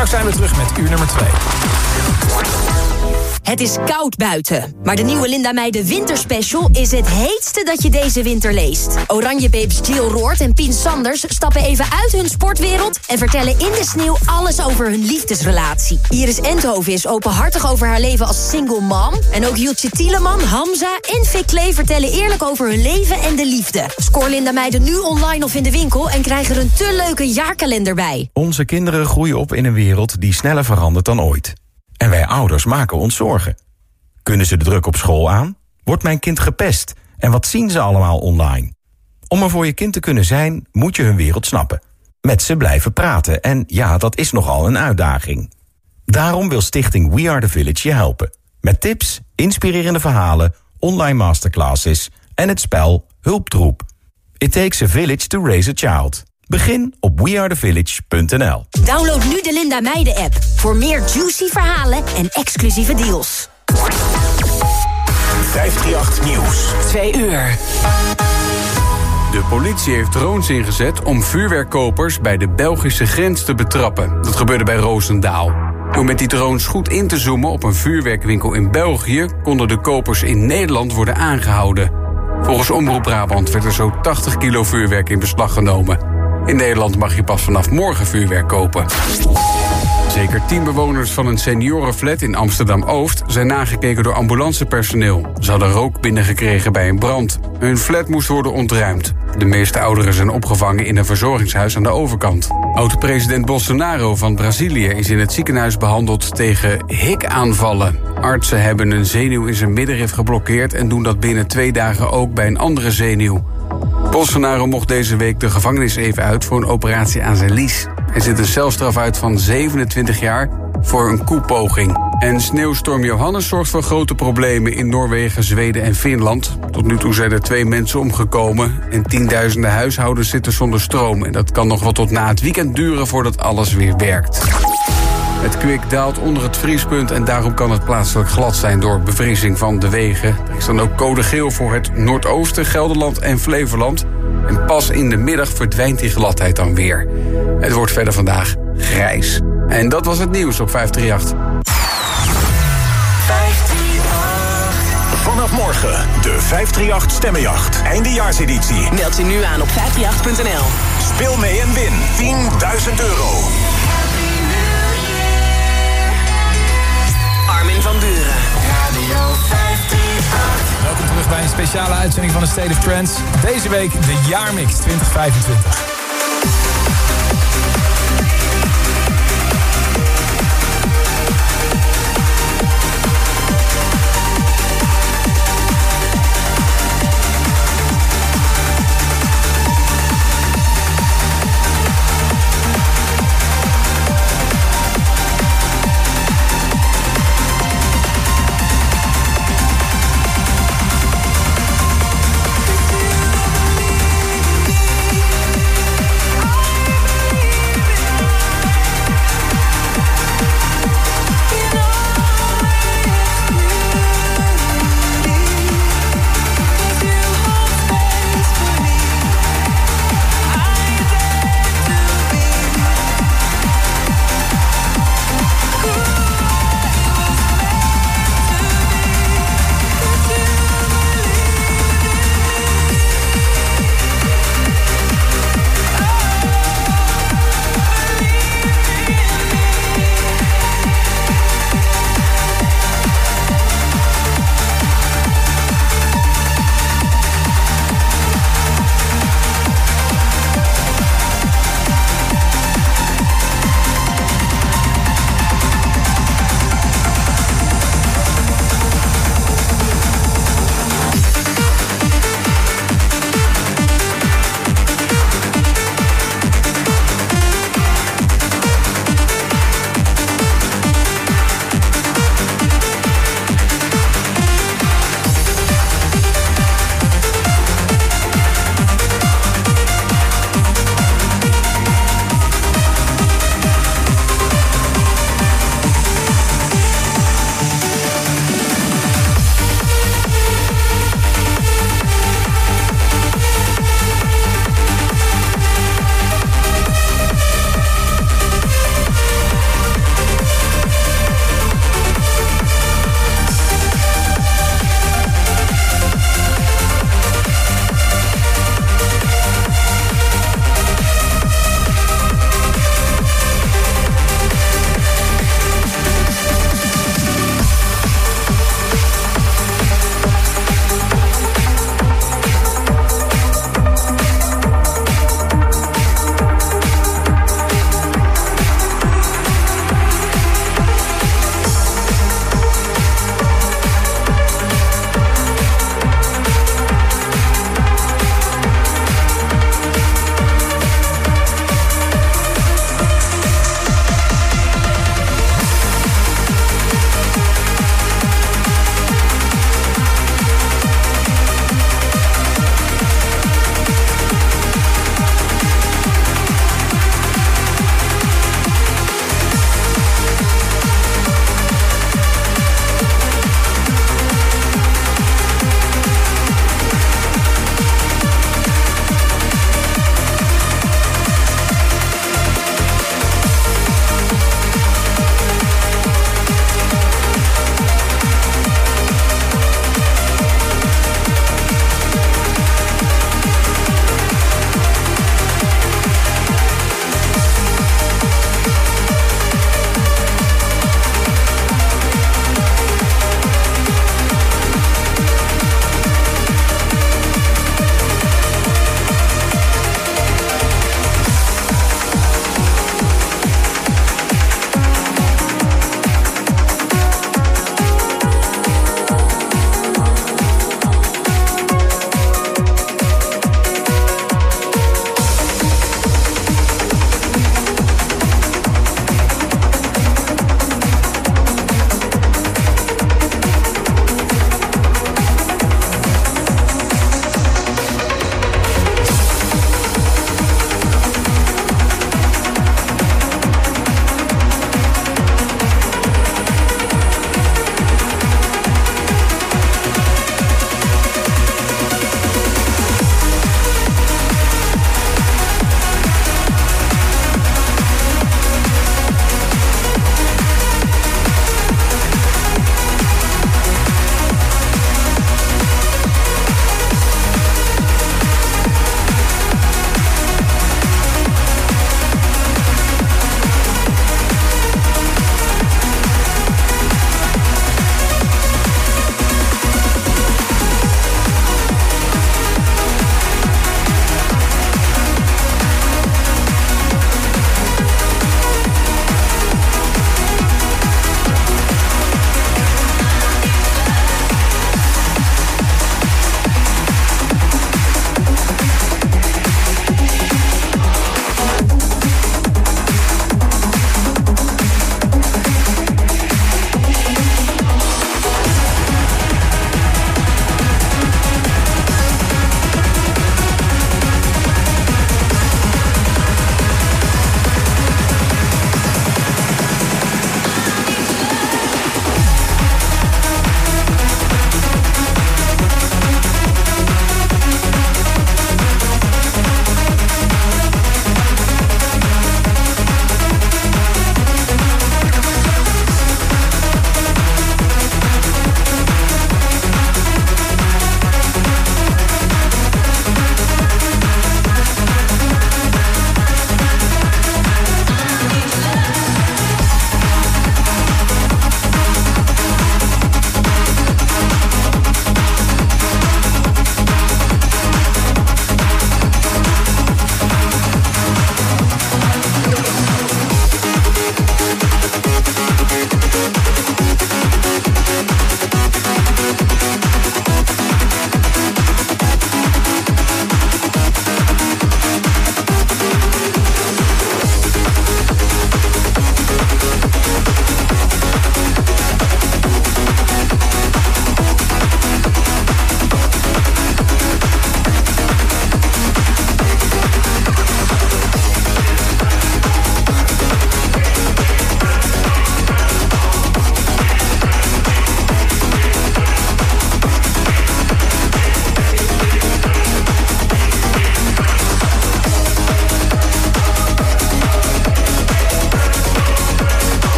Straks zijn we terug met uur nummer 2. Het is koud buiten, maar de nieuwe Linda Meijden Winterspecial is het heetste dat je deze winter leest. Oranjebabes Jill Roord en Pien Sanders stappen even uit hun sportwereld... en vertellen in de sneeuw alles over hun liefdesrelatie. Iris Endhoven is openhartig over haar leven als single mom... en ook Jutje Tieleman, Hamza en Vic Klee vertellen eerlijk over hun leven en de liefde. Scoor Linda Meijden nu online of in de winkel... en krijg er een te leuke jaarkalender bij. Onze kinderen groeien op in een wereld die sneller verandert dan ooit. En wij ouders maken ons zorgen. Kunnen ze de druk op school aan? Wordt mijn kind gepest? En wat zien ze allemaal online? Om er voor je kind te kunnen zijn, moet je hun wereld snappen. Met ze blijven praten en ja, dat is nogal een uitdaging. Daarom wil stichting We Are The Village je helpen. Met tips, inspirerende verhalen, online masterclasses en het spel Hulptroep. It takes a village to raise a child. Begin op wearethevillage.nl. Download nu de Linda Meijden app voor meer juicy verhalen en exclusieve deals. 538 Nieuws. 2 uur. De politie heeft drones ingezet om vuurwerkkopers bij de Belgische grens te betrappen. Dat gebeurde bij Roosendaal. Door met die drones goed in te zoomen op een vuurwerkwinkel in België... konden de kopers in Nederland worden aangehouden. Volgens Omroep Brabant werd er zo 80 kilo vuurwerk in beslag genomen. In Nederland mag je pas vanaf morgen vuurwerk kopen. Zeker tien bewoners van een seniorenflat in Amsterdam-Oost... zijn nagekeken door ambulancepersoneel. Ze hadden rook binnengekregen bij een brand. Hun flat moest worden ontruimd. De meeste ouderen zijn opgevangen in een verzorgingshuis aan de overkant. Oud-president Bolsonaro van Brazilië is in het ziekenhuis behandeld tegen hikaanvallen. Artsen hebben een zenuw in zijn middenrif geblokkeerd... en doen dat binnen twee dagen ook bij een andere zenuw. Bolsonaro mocht deze week de gevangenis even uit voor een operatie aan zijn lies. Hij zit een celstraf uit van 27 jaar voor een koepoging. En sneeuwstorm Johannes zorgt voor grote problemen in Noorwegen, Zweden en Finland. Tot nu toe zijn er twee mensen omgekomen en tienduizenden huishoudens zitten zonder stroom. En dat kan nog wel tot na het weekend duren voordat alles weer werkt. Het kwik daalt onder het vriespunt en daarom kan het plaatselijk glad zijn door bevriezing van de wegen. Er is dan ook code geel voor het Noordoosten, Gelderland en Flevoland. En pas in de middag verdwijnt die gladheid dan weer. Het wordt verder vandaag grijs. En dat was het nieuws op 538. Vanaf morgen de 538 Stemmenjacht. Eindejaarseditie. Meld je nu aan op 538.nl. Speel mee en win 10.000 euro. Van Buren. Radio 538. Welkom terug bij een speciale uitzending van de State of Trends. Deze week de Jaarmix 2025.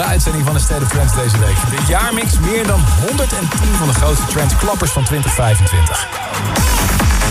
Bijzondere uitzending van de State of Trends deze week. De jaarmix meer dan 110 van de grootste trendklappers van 2025.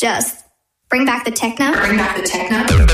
Just bring back the techno. Bring back the techno.